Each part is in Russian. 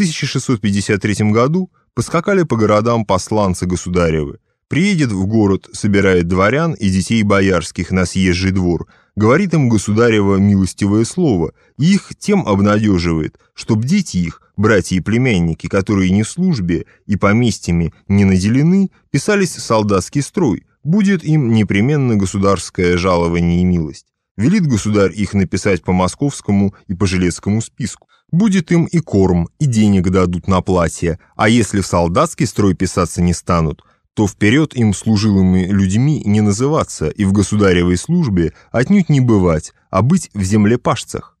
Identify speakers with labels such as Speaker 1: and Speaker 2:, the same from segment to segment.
Speaker 1: 1653 году поскакали по городам посланцы государевы. Приедет в город, собирает дворян и детей боярских на съезжий двор, говорит им государево милостивое слово, и их тем обнадеживает, чтоб дети их, братья и племянники, которые не в службе и поместьями не наделены, писались в солдатский строй, будет им непременно государское жалование и милость. Велит государь их написать по московскому и по жилецкому списку. Будет им и корм, и денег дадут на платье, а если в солдатский строй писаться не станут, то вперед им служилыми людьми не называться и в государевой службе отнюдь не бывать, а быть в землепашцах.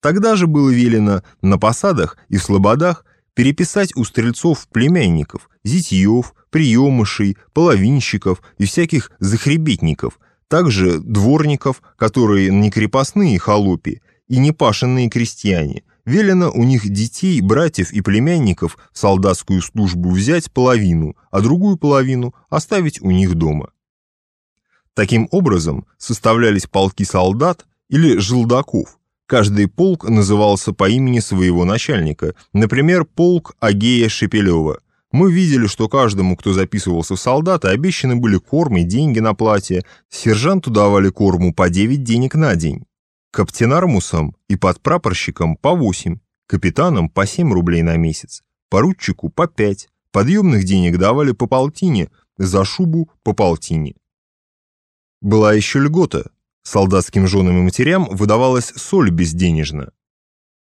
Speaker 1: Тогда же было велено на посадах и в слободах переписать у стрельцов племянников, зятьев, приемышей, половинщиков и всяких захребетников, также дворников, которые не крепостные холопи и не пашенные крестьяне, велено у них детей, братьев и племянников в солдатскую службу взять половину, а другую половину оставить у них дома. Таким образом составлялись полки солдат или желдаков. Каждый полк назывался по имени своего начальника, например, полк Агея Шепелева. Мы видели, что каждому, кто записывался в солдаты, обещаны были корм и деньги на платье, сержанту давали корму по 9 денег на день каптенармусам и подпрапорщикам по 8, капитанам по 7 рублей на месяц, поручику по 5, подъемных денег давали по полтине, за шубу по полтине. Была еще льгота, солдатским женам и матерям выдавалась соль безденежно.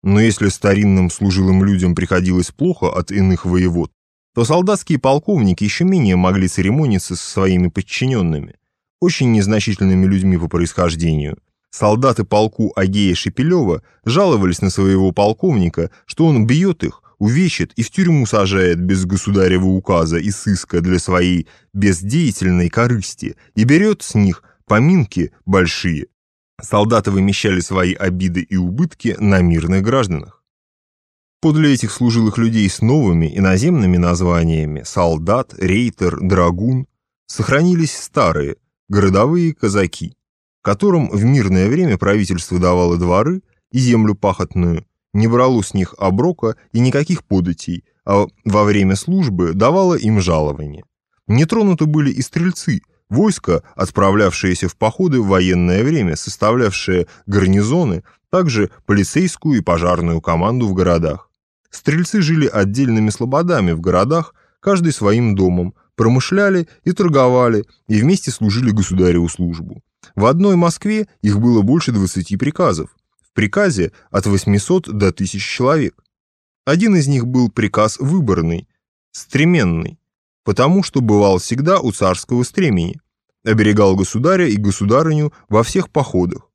Speaker 1: Но если старинным служилым людям приходилось плохо от иных воевод, то солдатские полковники еще менее могли церемониться со своими подчиненными, очень незначительными людьми по происхождению, Солдаты полку Агея Шепелева жаловались на своего полковника, что он бьет их, увечит и в тюрьму сажает без государева указа и сыска для своей бездеятельной корысти и берет с них поминки большие. Солдаты вымещали свои обиды и убытки на мирных гражданах. Подле этих служилых людей с новыми иноземными названиями «солдат», «рейтер», «драгун» сохранились старые, городовые казаки которым в мирное время правительство давало дворы и землю пахотную, не брало с них оброка и никаких податей, а во время службы давало им жалование. Не тронуты были и стрельцы, войско, отправлявшееся в походы в военное время, составлявшее гарнизоны, также полицейскую и пожарную команду в городах. Стрельцы жили отдельными слободами в городах, каждый своим домом, промышляли и торговали, и вместе служили государеву службу. В одной Москве их было больше 20 приказов. В приказе от 800 до 1000 человек. Один из них был приказ выборный, стременный, потому что бывал всегда у царского стремени, оберегал государя и государыню во всех походах.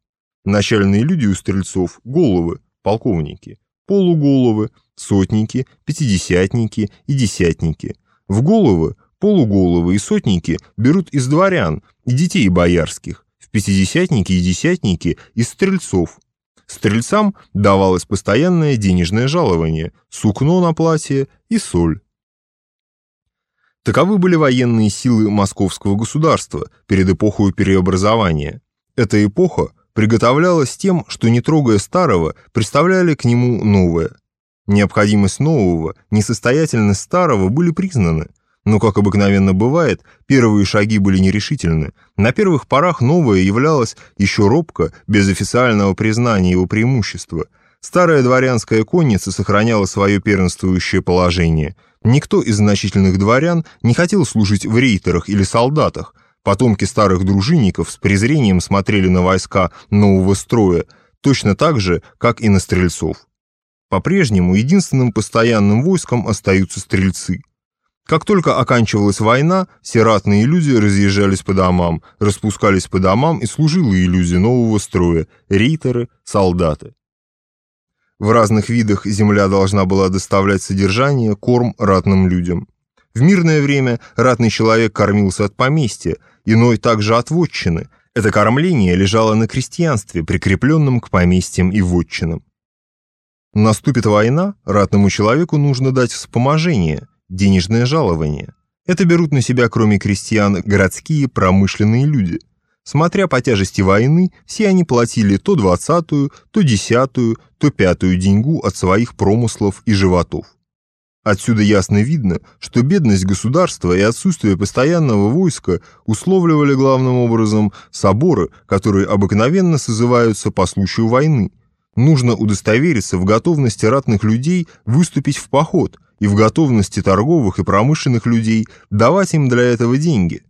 Speaker 1: Начальные люди у стрельцов – головы, полковники, полуголовы, сотники, пятидесятники и десятники. В головы, полуголовы и сотники берут из дворян и детей боярских, пятидесятники и десятники из стрельцов. Стрельцам давалось постоянное денежное жалование, сукно на платье и соль. Таковы были военные силы московского государства перед эпохой переобразования. Эта эпоха приготовлялась тем, что, не трогая старого, представляли к нему новое. Необходимость нового, несостоятельность старого были признаны – но, как обыкновенно бывает, первые шаги были нерешительны. На первых порах новое являлось еще робко, без официального признания его преимущества. Старая дворянская конница сохраняла свое первенствующее положение. Никто из значительных дворян не хотел служить в рейтерах или солдатах. Потомки старых дружинников с презрением смотрели на войска нового строя, точно так же, как и на стрельцов. По-прежнему единственным постоянным войском остаются стрельцы. Как только оканчивалась война, все ратные люди разъезжались по домам, распускались по домам и служилые люди нового строя, рейтеры, солдаты. В разных видах земля должна была доставлять содержание, корм ратным людям. В мирное время ратный человек кормился от поместья, иной также от вотчины. Это кормление лежало на крестьянстве, прикрепленном к поместьям и вотчинам. Наступит война, ратному человеку нужно дать вспоможение, денежное жалование. Это берут на себя, кроме крестьян, городские промышленные люди. Смотря по тяжести войны, все они платили то двадцатую, то десятую, то пятую деньгу от своих промыслов и животов. Отсюда ясно видно, что бедность государства и отсутствие постоянного войска условливали главным образом соборы, которые обыкновенно созываются по случаю войны. Нужно удостовериться в готовности ратных людей выступить в поход и в готовности торговых и промышленных людей давать им для этого деньги –